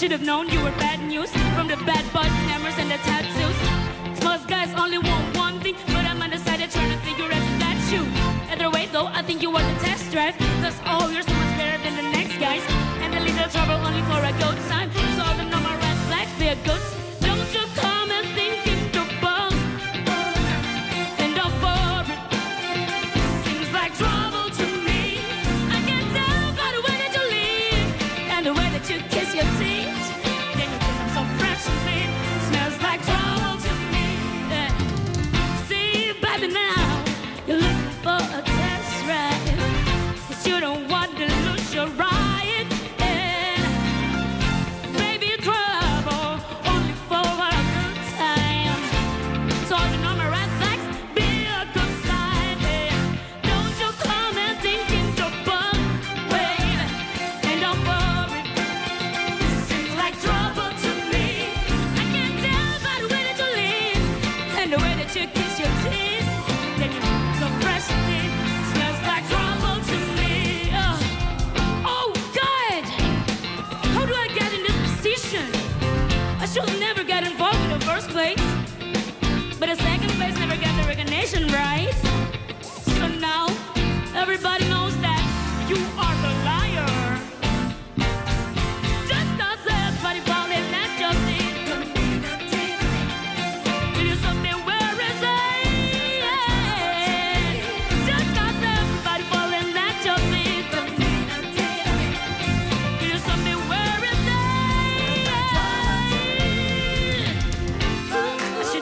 should have known you were bad news from the bad boys, hammers, and the tattoos. Most guys only want one thing, but I'm undecided trying to figure out if that's you. Either way, though, I think you were the test drive. Cause you're so much better than the next guys. And a little trouble only for a good time. So all the number red flags, a good. Don't you come and think into bum. And don't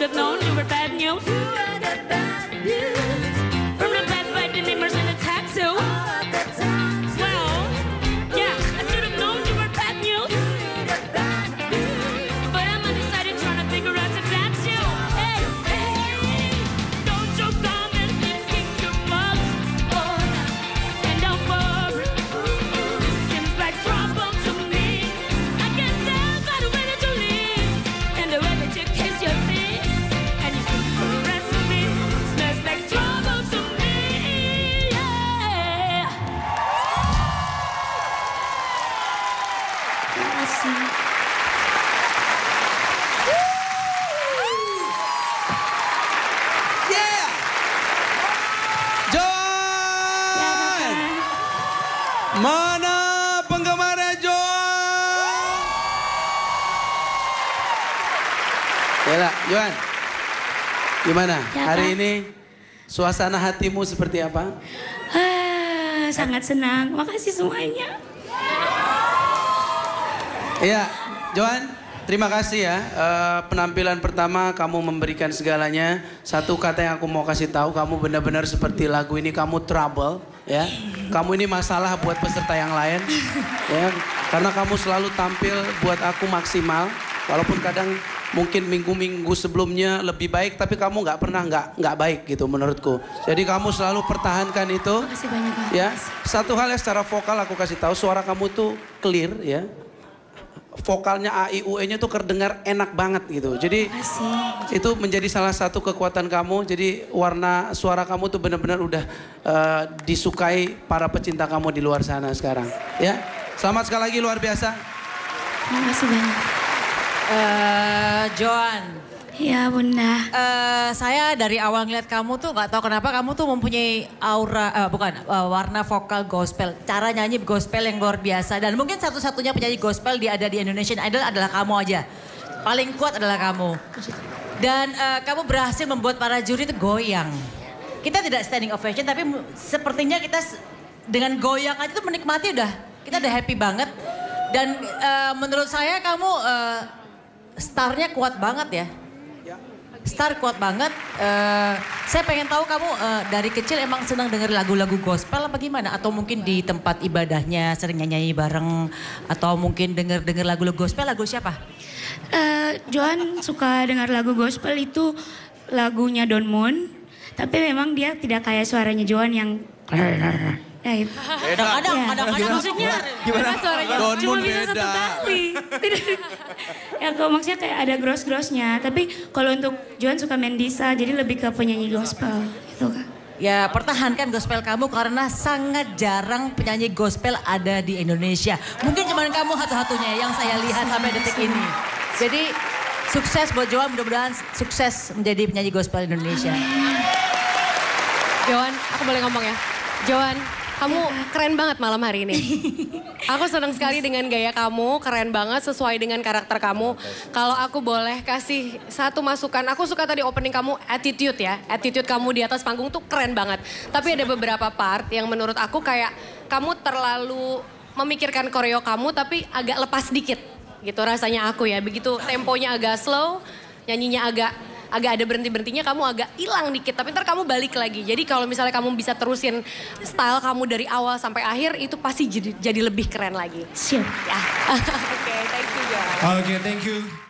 have known you were bad news. Mana penggemarnya Joan? Yala, Joan. Gimana? Ya, Hari Pak. ini suasana hatimu seperti apa? Ah, sangat senang. Makasih semuanya. Iya, Joan, terima kasih ya. Eh, penampilan pertama kamu memberikan segalanya. Satu kata yang aku mau kasih tahu, kamu benar-benar seperti lagu ini kamu trouble, ya. Kamu ini masalah buat peserta yang lain, ya. Karena kamu selalu tampil buat aku maksimal, walaupun kadang mungkin minggu-minggu sebelumnya lebih baik, tapi kamu nggak pernah nggak nggak baik gitu menurutku. Jadi kamu selalu pertahankan itu. Makasih banyak, Pak. Ya, satu hal yang secara vokal aku kasih tahu suara kamu tuh clear ya. Vokalnya A I U E-nya tuh terdengar enak banget gitu. Jadi Makasih. itu menjadi salah satu kekuatan kamu. Jadi warna suara kamu tuh benar-benar udah eh, disukai para pecinta kamu di luar sana sekarang. Ya, selamat sekali lagi luar biasa. Makasih banyak. Eh, Joan, Ya, Bunda. eh, saya dari awal ngeliat kamu tuh nggak tahu kenapa kamu tuh mempunyai aura, eh, bukan eh, warna vokal gospel, cara nyanyi gospel yang luar biasa dan mungkin satu-satunya penyanyi gospel di ada di Indonesian Idol adalah kamu aja. Paling kuat adalah kamu. Dan eh, kamu berhasil membuat para juri itu goyang. Kita tidak standing ovation tapi sepertinya kita dengan goyang aja tuh menikmati udah. Kita udah happy banget. Dan eh, menurut saya kamu eh, starnya kuat banget ya. Star kuat banget. Eh, saya pengen tahu kamu eh, dari kecil emang senang denger lagu-lagu gospel apa gimana? Atau mungkin di tempat ibadahnya sering nyanyi bareng? Atau mungkin denger-denger lagu-lagu gospel lagu siapa? Eh, Joan suka dengar lagu gospel itu lagunya Don Moon. Tapi memang dia tidak kayak suaranya Joan yang... Nah, itu. Kadang-kadang, Ya. kadang-kadang Maksudnya gimana suaranya? Don cuma bisa satu beda. kali. Tidak. ya kalau maksudnya kayak ada gross-grossnya. Tapi kalau untuk Joan suka main Disa, jadi lebih ke penyanyi gospel gitu kan. ya pertahankan gospel kamu karena sangat jarang penyanyi gospel ada di Indonesia. Mungkin cuma kamu satu-satunya yang saya lihat sampai detik ini. Jadi sukses buat Joan, mudah-mudahan sukses menjadi penyanyi gospel Indonesia. Joan, aku boleh ngomong ya? Joan, kamu keren banget malam hari ini. Aku senang sekali dengan gaya kamu, keren banget sesuai dengan karakter kamu. Kalau aku boleh kasih satu masukan, aku suka tadi opening kamu attitude ya. Attitude kamu di atas panggung tuh keren banget. Tapi ada beberapa part yang menurut aku kayak kamu terlalu memikirkan koreo kamu tapi agak lepas dikit. Gitu rasanya aku ya. Begitu temponya agak slow, nyanyinya agak agak ada berhenti-berhentinya kamu agak hilang dikit tapi ntar kamu balik lagi. Jadi kalau misalnya kamu bisa terusin style kamu dari awal sampai akhir itu pasti jadi, jadi lebih keren lagi. Siap. Ya. Oke, thank you guys. Oke, thank you.